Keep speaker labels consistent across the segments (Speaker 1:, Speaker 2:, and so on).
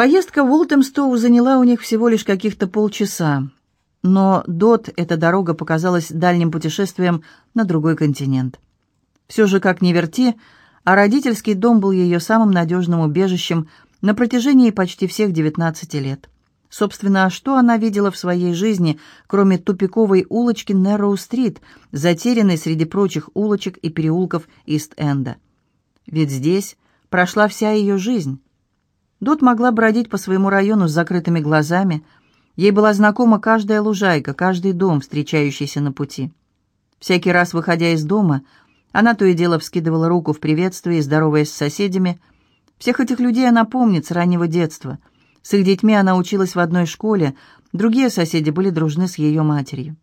Speaker 1: Поездка в Уолтемстоу заняла у них всего лишь каких-то полчаса, но Дот эта дорога показалась дальним путешествием на другой континент. Все же, как ни верти, а родительский дом был ее самым надежным убежищем на протяжении почти всех 19 лет. Собственно, что она видела в своей жизни, кроме тупиковой улочки Нэрроу-стрит, затерянной среди прочих улочек и переулков Ист-Энда? Ведь здесь прошла вся ее жизнь. Дот могла бродить по своему району с закрытыми глазами. Ей была знакома каждая лужайка, каждый дом, встречающийся на пути. Всякий раз, выходя из дома, она то и дело вскидывала руку в приветствии, здороваясь с соседями. Всех этих людей она помнит с раннего детства. С их детьми она училась в одной школе, другие соседи были дружны с ее матерью.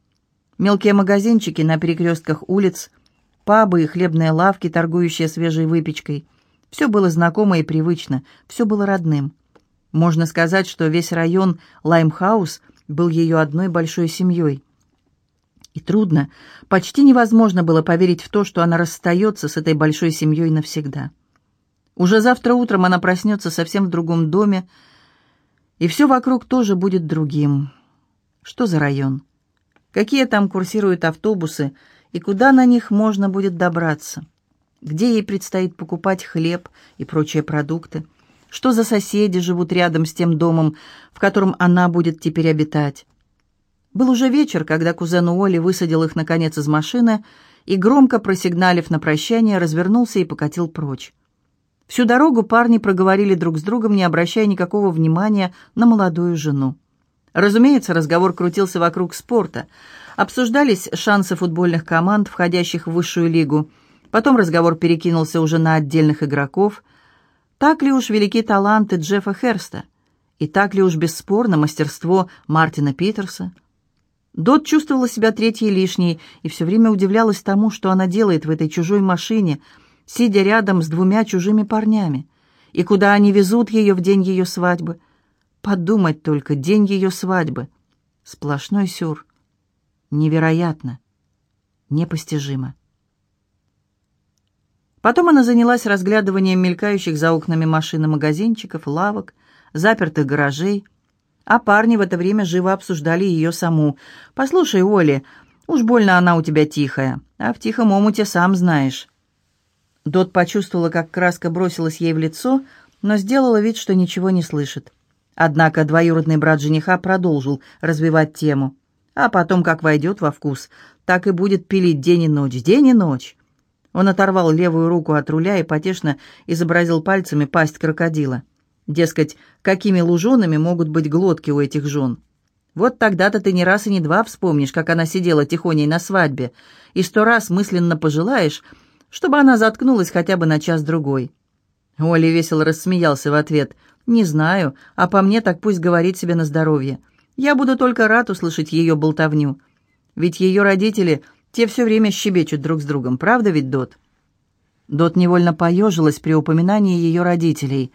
Speaker 1: Мелкие магазинчики на перекрестках улиц, пабы и хлебные лавки, торгующие свежей выпечкой – все было знакомо и привычно, все было родным. Можно сказать, что весь район Лаймхаус был ее одной большой семьей. И трудно, почти невозможно было поверить в то, что она расстается с этой большой семьей навсегда. Уже завтра утром она проснется совсем в другом доме, и все вокруг тоже будет другим. Что за район? Какие там курсируют автобусы, и куда на них можно будет добраться? Где ей предстоит покупать хлеб и прочие продукты, что за соседи живут рядом с тем домом, в котором она будет теперь обитать. Был уже вечер, когда кузен Уолли высадил их, наконец, из машины и, громко просигналив на прощание, развернулся и покатил прочь. Всю дорогу парни проговорили друг с другом, не обращая никакого внимания на молодую жену. Разумеется, разговор крутился вокруг спорта. Обсуждались шансы футбольных команд, входящих в высшую лигу – Потом разговор перекинулся уже на отдельных игроков. Так ли уж велики таланты Джеффа Херста? И так ли уж бесспорно мастерство Мартина Питерса? Дот чувствовала себя третьей лишней и все время удивлялась тому, что она делает в этой чужой машине, сидя рядом с двумя чужими парнями. И куда они везут ее в день ее свадьбы? Подумать только, день ее свадьбы. Сплошной сюр. Невероятно. Непостижимо. Потом она занялась разглядыванием мелькающих за окнами машин и магазинчиков, лавок, запертых гаражей. А парни в это время живо обсуждали ее саму. «Послушай, Оли, уж больно она у тебя тихая, а в тихом омуте сам знаешь». Дот почувствовала, как краска бросилась ей в лицо, но сделала вид, что ничего не слышит. Однако двоюродный брат жениха продолжил развивать тему. А потом, как войдет во вкус, так и будет пилить день и ночь, день и ночь. Он оторвал левую руку от руля и потешно изобразил пальцами пасть крокодила. Дескать, какими луженами могут быть глотки у этих жен. Вот тогда-то ты не раз и не два вспомнишь, как она сидела тихоней на свадьбе, и сто раз мысленно пожелаешь, чтобы она заткнулась хотя бы на час-другой. Оля весело рассмеялся в ответ. «Не знаю, а по мне так пусть говорит себе на здоровье. Я буду только рад услышать ее болтовню. Ведь ее родители те все время щебечут друг с другом, правда ведь, Дот?» Дот невольно поежилась при упоминании ее родителей.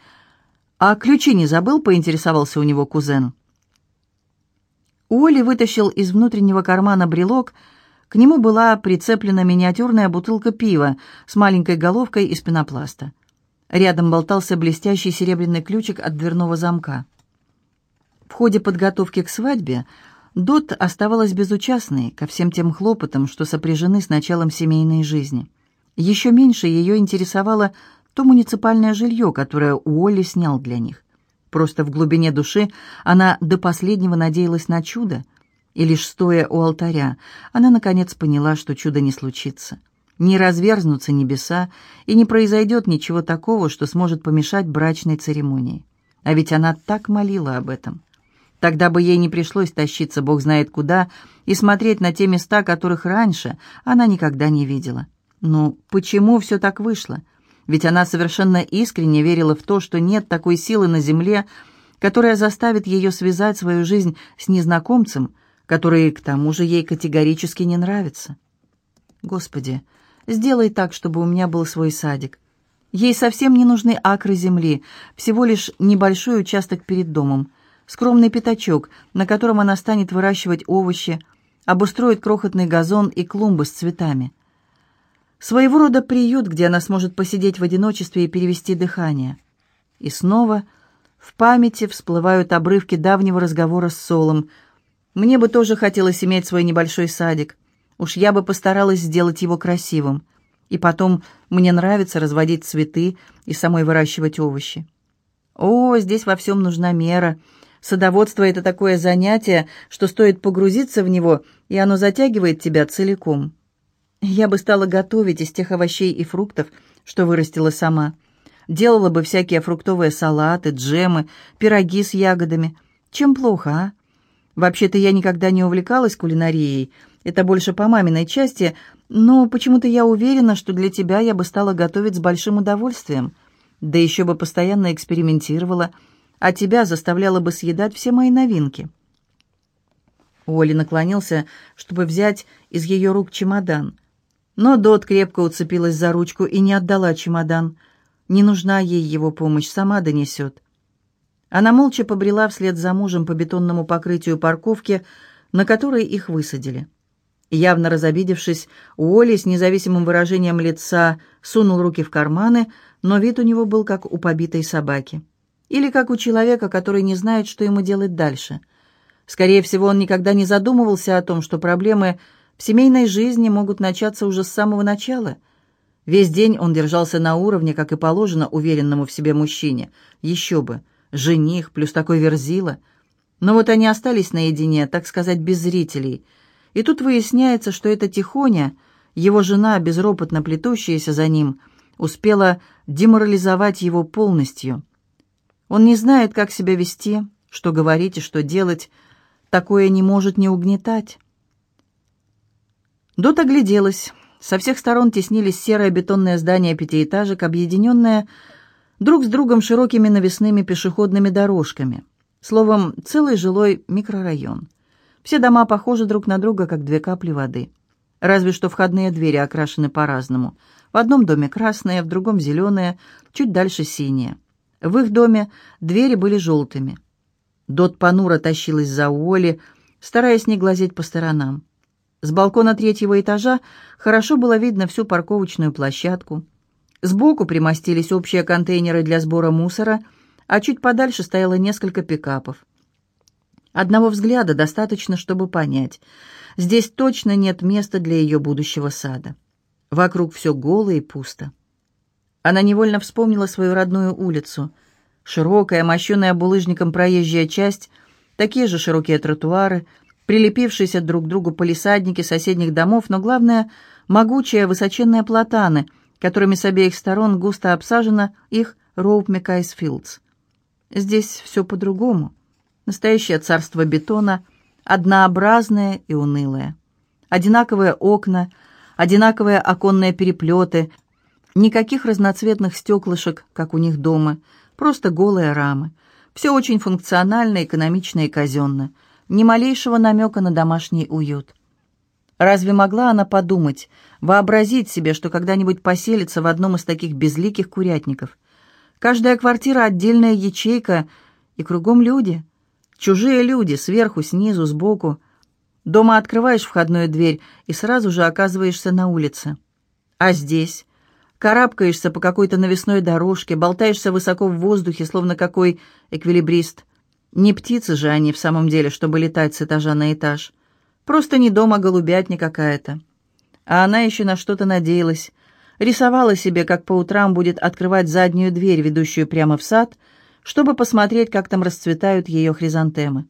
Speaker 1: «А ключи не забыл?» — поинтересовался у него кузен. Уолли вытащил из внутреннего кармана брелок. К нему была прицеплена миниатюрная бутылка пива с маленькой головкой из пенопласта. Рядом болтался блестящий серебряный ключик от дверного замка. В ходе подготовки к свадьбе Дот оставалась безучастной ко всем тем хлопотам, что сопряжены с началом семейной жизни. Еще меньше ее интересовало то муниципальное жилье, которое Уолли снял для них. Просто в глубине души она до последнего надеялась на чудо, и лишь стоя у алтаря, она наконец поняла, что чудо не случится. Не разверзнутся небеса, и не произойдет ничего такого, что сможет помешать брачной церемонии. А ведь она так молила об этом. Тогда бы ей не пришлось тащиться бог знает куда и смотреть на те места, которых раньше она никогда не видела. Но почему все так вышло? Ведь она совершенно искренне верила в то, что нет такой силы на земле, которая заставит ее связать свою жизнь с незнакомцем, который, к тому же, ей категорически не нравится. Господи, сделай так, чтобы у меня был свой садик. Ей совсем не нужны акры земли, всего лишь небольшой участок перед домом — скромный пятачок, на котором она станет выращивать овощи, обустроит крохотный газон и клумбы с цветами. Своего рода приют, где она сможет посидеть в одиночестве и перевести дыхание. И снова В памяти всплывают обрывки давнего разговора с Солом. Мне бы тоже хотелось иметь свой небольшой садик. Уж я бы постаралась сделать его красивым. И потом мне нравится разводить цветы и самой выращивать овощи. О, здесь во всем нужна мера. Садоводство — это такое занятие, что стоит погрузиться в него, и оно затягивает тебя целиком. Я бы стала готовить из тех овощей и фруктов, что вырастила сама. Делала бы всякие фруктовые салаты, джемы, пироги с ягодами. Чем плохо, а? Вообще-то я никогда не увлекалась кулинарией — это больше по маминой части, но почему-то я уверена, что для тебя я бы стала готовить с большим удовольствием. Да еще бы постоянно экспериментировала, а тебя заставляла бы съедать все мои новинки». Оля наклонился, чтобы взять из ее рук чемодан. Но Дот крепко уцепилась за ручку и не отдала чемодан. Не нужна ей его помощь, сама донесет. Она молча побрела вслед за мужем по бетонному покрытию парковки, на которой их высадили. Явно разобидевшись, Уолли с независимым выражением лица сунул руки в карманы, но вид у него был как у побитой собаки. Или как у человека, который не знает, что ему делать дальше. Скорее всего, он никогда не задумывался о том, что проблемы в семейной жизни могут начаться уже с самого начала. Весь день он держался на уровне, как и положено уверенному в себе мужчине. Еще бы, жених плюс такой верзила. Но вот они остались наедине, так сказать, без зрителей — и тут выясняется, что эта Тихоня, его жена, безропотно плетущаяся за ним, успела деморализовать его полностью. Он не знает, как себя вести, что говорить и что делать. Такое не может не угнетать. Дот огляделась. Со всех сторон теснились серое бетонное здание пятиэтажек, объединенное друг с другом широкими навесными пешеходными дорожками. Словом, целый жилой микрорайон. Все дома похожи друг на друга, как две капли воды. Разве что входные двери окрашены по-разному. В одном доме красные, в другом зеленые, чуть дальше синие. В их доме двери были желтыми. Дот понуро тащилась за Уолли, стараясь не глазеть по сторонам. С балкона третьего этажа хорошо было видно всю парковочную площадку. Сбоку примостились общие контейнеры для сбора мусора, а чуть подальше стояло несколько пикапов. Одного взгляда достаточно, чтобы понять. Здесь точно нет места для ее будущего сада. Вокруг все голо и пусто. Она невольно вспомнила свою родную улицу. Широкая, мощенная булыжником проезжая часть, такие же широкие тротуары, прилепившиеся друг к другу полисадники соседних домов, но главное — могучие высоченные платаны, которыми с обеих сторон густо обсажена их Роуп Мекайсфилдс. Здесь все по-другому. Настоящее царство бетона, однообразное и унылое. Одинаковые окна, одинаковые оконные переплеты, никаких разноцветных стеклышек, как у них дома, просто голые рамы. Все очень функционально, экономично и казенно. Ни малейшего намека на домашний уют. Разве могла она подумать, вообразить себе, что когда-нибудь поселится в одном из таких безликих курятников? Каждая квартира — отдельная ячейка, и кругом люди — Чужие люди, сверху, снизу, сбоку. Дома открываешь входную дверь и сразу же оказываешься на улице. А здесь? Карабкаешься по какой-то навесной дорожке, болтаешься высоко в воздухе, словно какой эквилибрист. Не птицы же они в самом деле, чтобы летать с этажа на этаж. Просто не дома голубятня какая-то. А она еще на что-то надеялась. Рисовала себе, как по утрам будет открывать заднюю дверь, ведущую прямо в сад — чтобы посмотреть, как там расцветают ее хризантемы.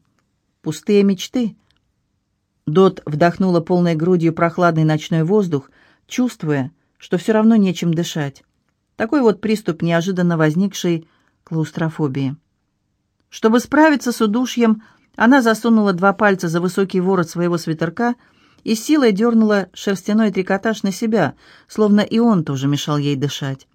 Speaker 1: Пустые мечты. Дот вдохнула полной грудью прохладный ночной воздух, чувствуя, что все равно нечем дышать. Такой вот приступ неожиданно возникшей клаустрофобии. Чтобы справиться с удушьем, она засунула два пальца за высокий ворот своего свитерка и силой дернула шерстяной трикотаж на себя, словно и он тоже мешал ей дышать.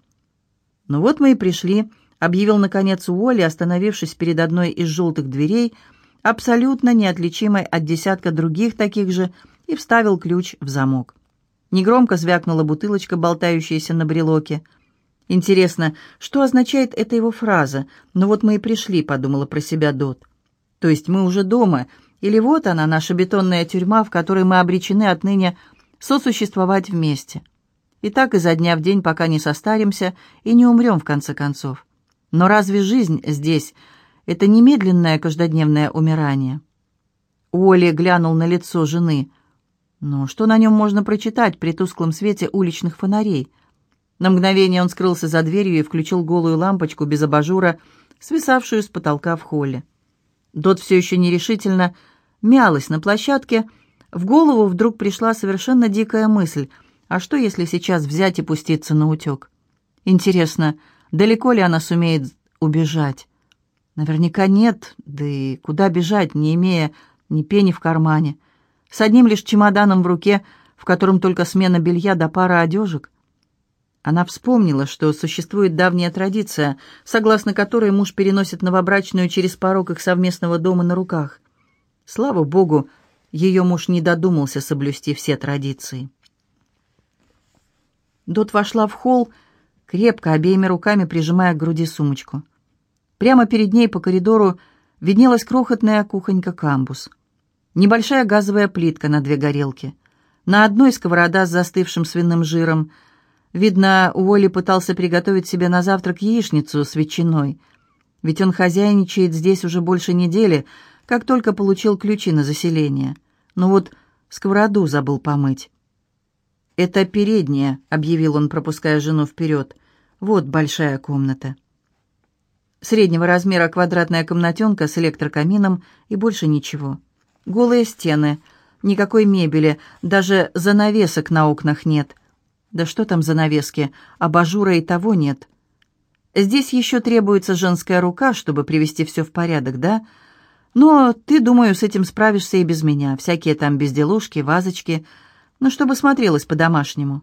Speaker 1: Ну вот мы и пришли объявил, наконец, Уолли, остановившись перед одной из желтых дверей, абсолютно неотличимой от десятка других таких же, и вставил ключ в замок. Негромко звякнула бутылочка, болтающаяся на брелоке. «Интересно, что означает эта его фраза? Ну вот мы и пришли», — подумала про себя Дот. «То есть мы уже дома, или вот она, наша бетонная тюрьма, в которой мы обречены отныне сосуществовать вместе. И так изо дня в день, пока не состаримся и не умрем, в конце концов. Но разве жизнь здесь Это немедленное каждодневное умирание. Уолли глянул на лицо жены. Но что на нем можно прочитать при тусклом свете уличных фонарей? На мгновение он скрылся за дверью и включил голую лампочку без абажура, свисавшую с потолка в холле. Дот все еще нерешительно мялась на площадке. В голову вдруг пришла совершенно дикая мысль. А что, если сейчас взять и пуститься на утек? Интересно, далеко ли она сумеет убежать? Наверняка нет, да и куда бежать, не имея ни пени в кармане, с одним лишь чемоданом в руке, в котором только смена белья до пара одежек. Она вспомнила, что существует давняя традиция, согласно которой муж переносит новобрачную через порог их совместного дома на руках. Слава богу, ее муж не додумался соблюсти все традиции. Дот вошла в холл, крепко обеими руками прижимая к груди сумочку. Прямо перед ней по коридору виднелась крохотная кухонька-камбус. Небольшая газовая плитка на две горелки. На одной сковорода с застывшим свиным жиром. Видно, Уолли пытался приготовить себе на завтрак яичницу с ветчиной. Ведь он хозяйничает здесь уже больше недели, как только получил ключи на заселение. Но вот сковороду забыл помыть. «Это передняя», — объявил он, пропуская жену вперед. «Вот большая комната». Среднего размера квадратная комнатенка с электрокамином и больше ничего. Голые стены, никакой мебели, даже занавесок на окнах нет. Да что там занавески, абажура и того нет. Здесь еще требуется женская рука, чтобы привести все в порядок, да? Но ты, думаю, с этим справишься и без меня. Всякие там безделушки, вазочки, ну, чтобы смотрелось по-домашнему.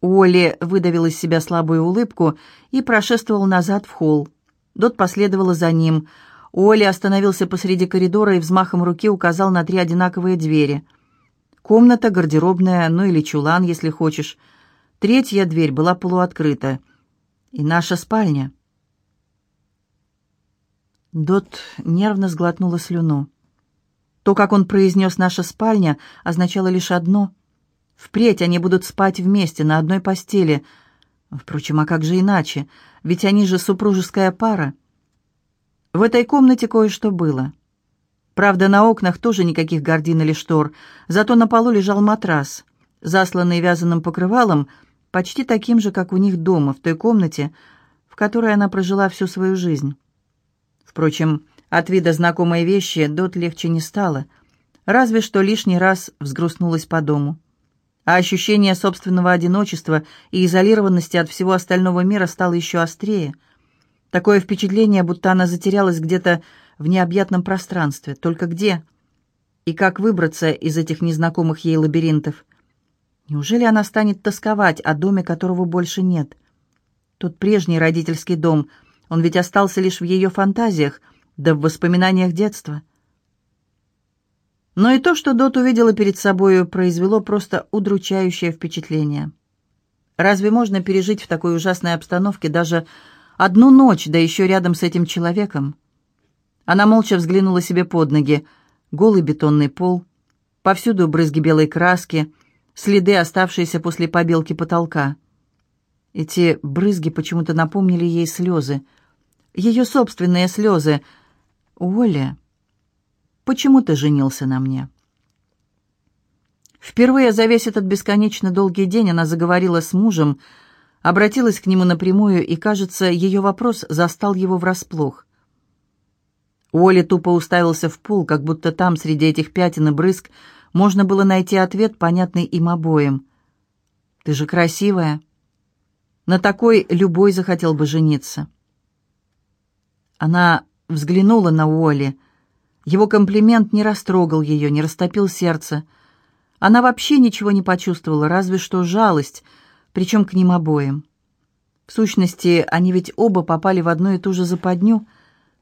Speaker 1: Уолли выдавил из себя слабую улыбку и прошествовал назад в холл. Дот последовала за ним. Оля остановился посреди коридора и взмахом руки указал на три одинаковые двери. Комната, гардеробная, ну или чулан, если хочешь. Третья дверь была полуоткрыта. И наша спальня. Дот нервно сглотнула слюну. То, как он произнес «наша спальня», означало лишь одно. Впредь они будут спать вместе на одной постели — Впрочем, а как же иначе? Ведь они же супружеская пара. В этой комнате кое-что было. Правда, на окнах тоже никаких гардин или штор, зато на полу лежал матрас, засланный вязаным покрывалом, почти таким же, как у них дома, в той комнате, в которой она прожила всю свою жизнь. Впрочем, от вида знакомой вещи Дот легче не стало, разве что лишний раз взгрустнулась по дому а ощущение собственного одиночества и изолированности от всего остального мира стало еще острее. Такое впечатление, будто она затерялась где-то в необъятном пространстве. Только где? И как выбраться из этих незнакомых ей лабиринтов? Неужели она станет тосковать о доме, которого больше нет? Тот прежний родительский дом, он ведь остался лишь в ее фантазиях, да в воспоминаниях детства. Но и то, что Дот увидела перед собой, произвело просто удручающее впечатление. Разве можно пережить в такой ужасной обстановке даже одну ночь, да еще рядом с этим человеком? Она молча взглянула себе под ноги. Голый бетонный пол, повсюду брызги белой краски, следы, оставшиеся после побелки потолка. Эти брызги почему-то напомнили ей слезы. Ее собственные слезы. «Оля!» Почему ты женился на мне?» Впервые за весь этот бесконечно долгий день она заговорила с мужем, обратилась к нему напрямую, и, кажется, ее вопрос застал его врасплох. Уолли тупо уставился в пол, как будто там, среди этих пятен и брызг, можно было найти ответ, понятный им обоим. «Ты же красивая. На такой любой захотел бы жениться». Она взглянула на Уолли, — его комплимент не растрогал ее, не растопил сердце. Она вообще ничего не почувствовала, разве что жалость, причем к ним обоим. В сущности, они ведь оба попали в одну и ту же западню,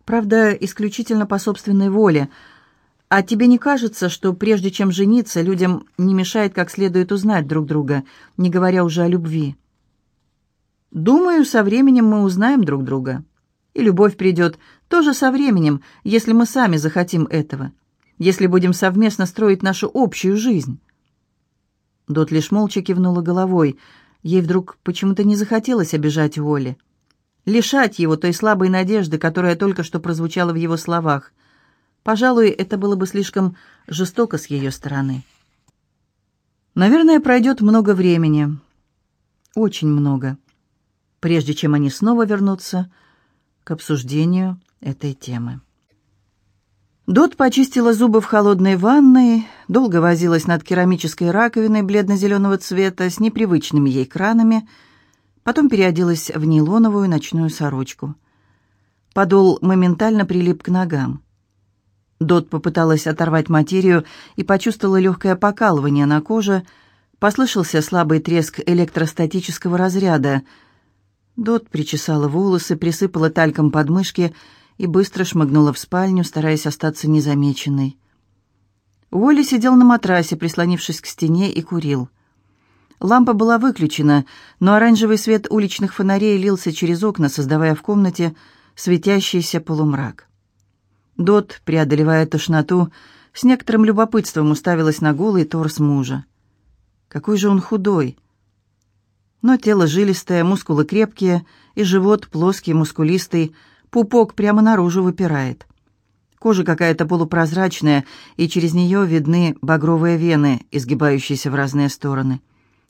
Speaker 1: правда, исключительно по собственной воле. А тебе не кажется, что прежде чем жениться, людям не мешает как следует узнать друг друга, не говоря уже о любви? Думаю, со временем мы узнаем друг друга. И любовь придет тоже со временем, если мы сами захотим этого, если будем совместно строить нашу общую жизнь. Дот лишь молча кивнула головой. Ей вдруг почему-то не захотелось обижать Воли. лишать его той слабой надежды, которая только что прозвучала в его словах. Пожалуй, это было бы слишком жестоко с ее стороны. Наверное, пройдет много времени. Очень много. Прежде чем они снова вернутся к обсуждению этой темы. Дот почистила зубы в холодной ванной, долго возилась над керамической раковиной бледно-зеленого цвета с непривычными ей кранами, потом переоделась в нейлоновую ночную сорочку. Подол моментально прилип к ногам. Дот попыталась оторвать материю и почувствовала легкое покалывание на коже, послышался слабый треск электростатического разряда. Дот причесала волосы, присыпала тальком подмышки и быстро шмыгнула в спальню, стараясь остаться незамеченной. Уолли сидел на матрасе, прислонившись к стене, и курил. Лампа была выключена, но оранжевый свет уличных фонарей лился через окна, создавая в комнате светящийся полумрак. Дот, преодолевая тошноту, с некоторым любопытством уставилась на голый торс мужа. Какой же он худой! Но тело жилистое, мускулы крепкие, и живот плоский, мускулистый, Пупок прямо наружу выпирает. Кожа какая-то полупрозрачная, и через нее видны багровые вены, изгибающиеся в разные стороны.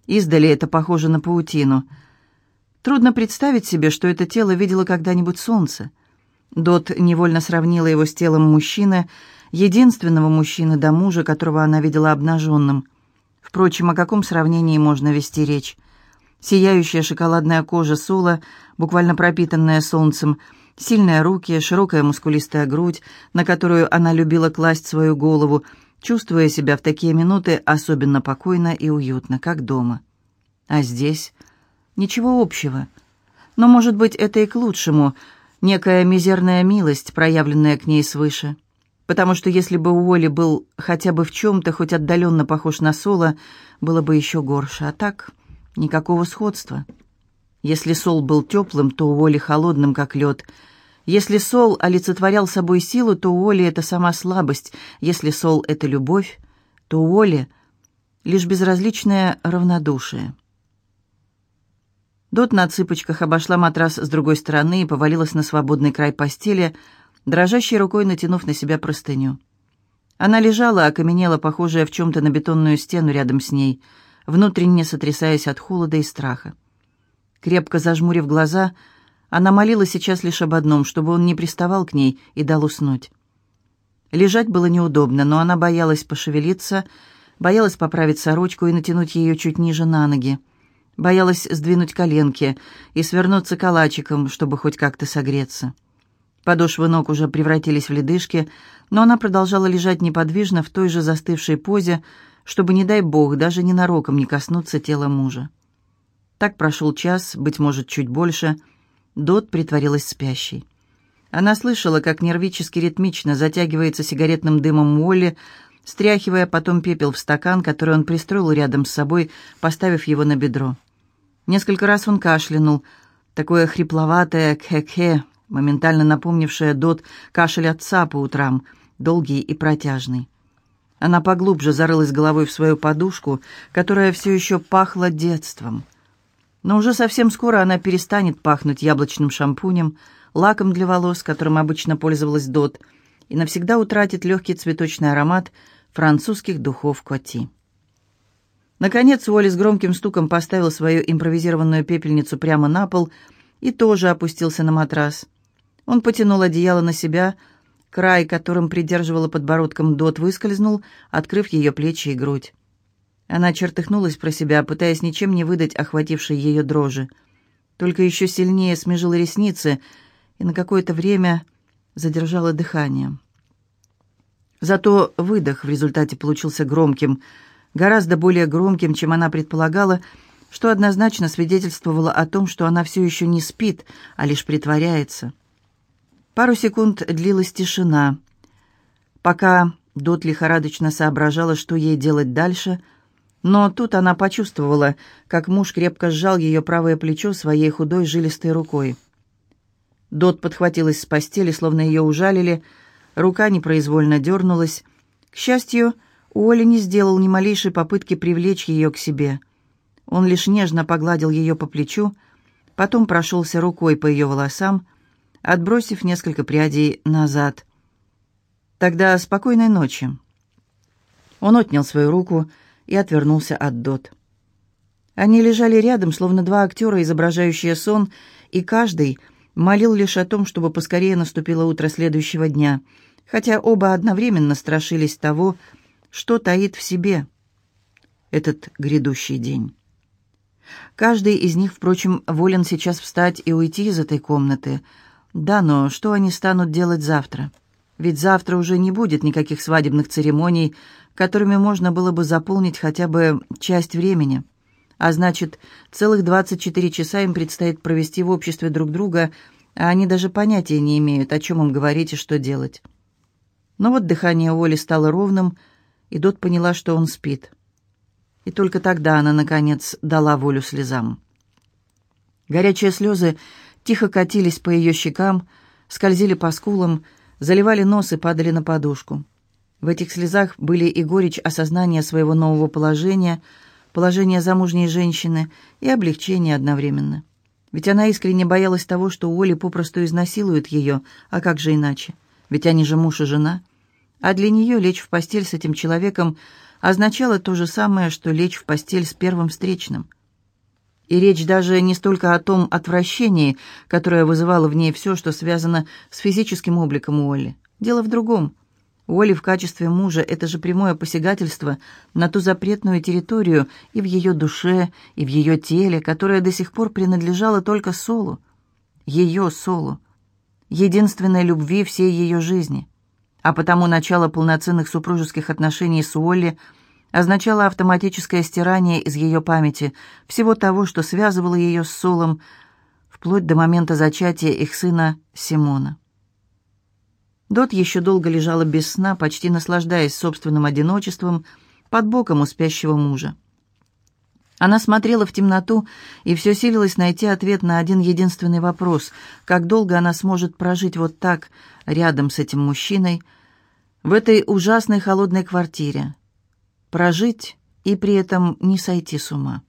Speaker 1: Издали это похоже на паутину. Трудно представить себе, что это тело видело когда-нибудь солнце. Дот невольно сравнила его с телом мужчины, единственного мужчины до мужа, которого она видела обнаженным. Впрочем, о каком сравнении можно вести речь? Сияющая шоколадная кожа Сола, буквально пропитанная солнцем, Сильные руки, широкая мускулистая грудь, на которую она любила класть свою голову, чувствуя себя в такие минуты особенно покойно и уютно, как дома. А здесь ничего общего. Но, может быть, это и к лучшему, некая мизерная милость, проявленная к ней свыше. Потому что если бы Уолли был хотя бы в чем-то хоть отдаленно похож на Соло, было бы еще горше. А так никакого сходства. Если Сол был теплым, то Уолли холодным, как лед — если Сол олицетворял собой силу, то у Оли это сама слабость. Если Сол — это любовь, то у Оли лишь безразличное равнодушие. Дот на цыпочках обошла матрас с другой стороны и повалилась на свободный край постели, дрожащей рукой натянув на себя простыню. Она лежала, окаменела, похожая в чем-то на бетонную стену рядом с ней, внутренне сотрясаясь от холода и страха. Крепко зажмурив глаза, она молила сейчас лишь об одном, чтобы он не приставал к ней и дал уснуть. Лежать было неудобно, но она боялась пошевелиться, боялась поправить сорочку и натянуть ее чуть ниже на ноги. Боялась сдвинуть коленки и свернуться калачиком, чтобы хоть как-то согреться. Подошвы ног уже превратились в ледышки, но она продолжала лежать неподвижно в той же застывшей позе, чтобы, не дай бог, даже ненароком не коснуться тела мужа. Так прошел час, быть может, чуть больше — Дот притворилась спящей. Она слышала, как нервически ритмично затягивается сигаретным дымом Молли, стряхивая потом пепел в стакан, который он пристроил рядом с собой, поставив его на бедро. Несколько раз он кашлянул, такое хрипловатое «кхе-кхе», моментально напомнившее Дот кашель отца по утрам, долгий и протяжный. Она поглубже зарылась головой в свою подушку, которая все еще пахла детством — но уже совсем скоро она перестанет пахнуть яблочным шампунем, лаком для волос, которым обычно пользовалась Дот, и навсегда утратит легкий цветочный аромат французских духов Коти. Наконец Уолли с громким стуком поставил свою импровизированную пепельницу прямо на пол и тоже опустился на матрас. Он потянул одеяло на себя, край, которым придерживала подбородком Дот, выскользнул, открыв ее плечи и грудь. Она чертыхнулась про себя, пытаясь ничем не выдать охватившей ее дрожи. Только еще сильнее смежила ресницы и на какое-то время задержала дыхание. Зато выдох в результате получился громким, гораздо более громким, чем она предполагала, что однозначно свидетельствовало о том, что она все еще не спит, а лишь притворяется. Пару секунд длилась тишина. Пока Дот лихорадочно соображала, что ей делать дальше — но тут она почувствовала, как муж крепко сжал ее правое плечо своей худой жилистой рукой. Дот подхватилась с постели, словно ее ужалили, рука непроизвольно дернулась. К счастью, Уолли не сделал ни малейшей попытки привлечь ее к себе. Он лишь нежно погладил ее по плечу, потом прошелся рукой по ее волосам, отбросив несколько прядей назад. «Тогда спокойной ночи». Он отнял свою руку и отвернулся от Дот. Они лежали рядом, словно два актера, изображающие сон, и каждый молил лишь о том, чтобы поскорее наступило утро следующего дня, хотя оба одновременно страшились того, что таит в себе этот грядущий день. Каждый из них, впрочем, волен сейчас встать и уйти из этой комнаты. Да, но что они станут делать завтра? Ведь завтра уже не будет никаких свадебных церемоний, которыми можно было бы заполнить хотя бы часть времени. А значит, целых 24 часа им предстоит провести в обществе друг друга, а они даже понятия не имеют, о чем им говорить и что делать. Но вот дыхание Оли стало ровным, и Дот поняла, что он спит. И только тогда она, наконец, дала волю слезам. Горячие слезы тихо катились по ее щекам, скользили по скулам, заливали нос и падали на подушку. В этих слезах были и горечь осознания своего нового положения, положения замужней женщины и облегчение одновременно. Ведь она искренне боялась того, что Оли попросту изнасилует ее, а как же иначе? Ведь они же муж и жена. А для нее лечь в постель с этим человеком означало то же самое, что лечь в постель с первым встречным. И речь даже не столько о том отвращении, которое вызывало в ней все, что связано с физическим обликом Уолли. Дело в другом. Уолли в качестве мужа – это же прямое посягательство на ту запретную территорию и в ее душе, и в ее теле, которая до сих пор принадлежала только Солу. Ее Солу. Единственной любви всей ее жизни – а потому начало полноценных супружеских отношений с Уолли означало автоматическое стирание из ее памяти всего того, что связывало ее с Солом, вплоть до момента зачатия их сына Симона. Дот еще долго лежала без сна, почти наслаждаясь собственным одиночеством под боком у спящего мужа. Она смотрела в темноту и все силилась найти ответ на один единственный вопрос. Как долго она сможет прожить вот так, рядом с этим мужчиной, в этой ужасной холодной квартире? Прожить и при этом не сойти с ума.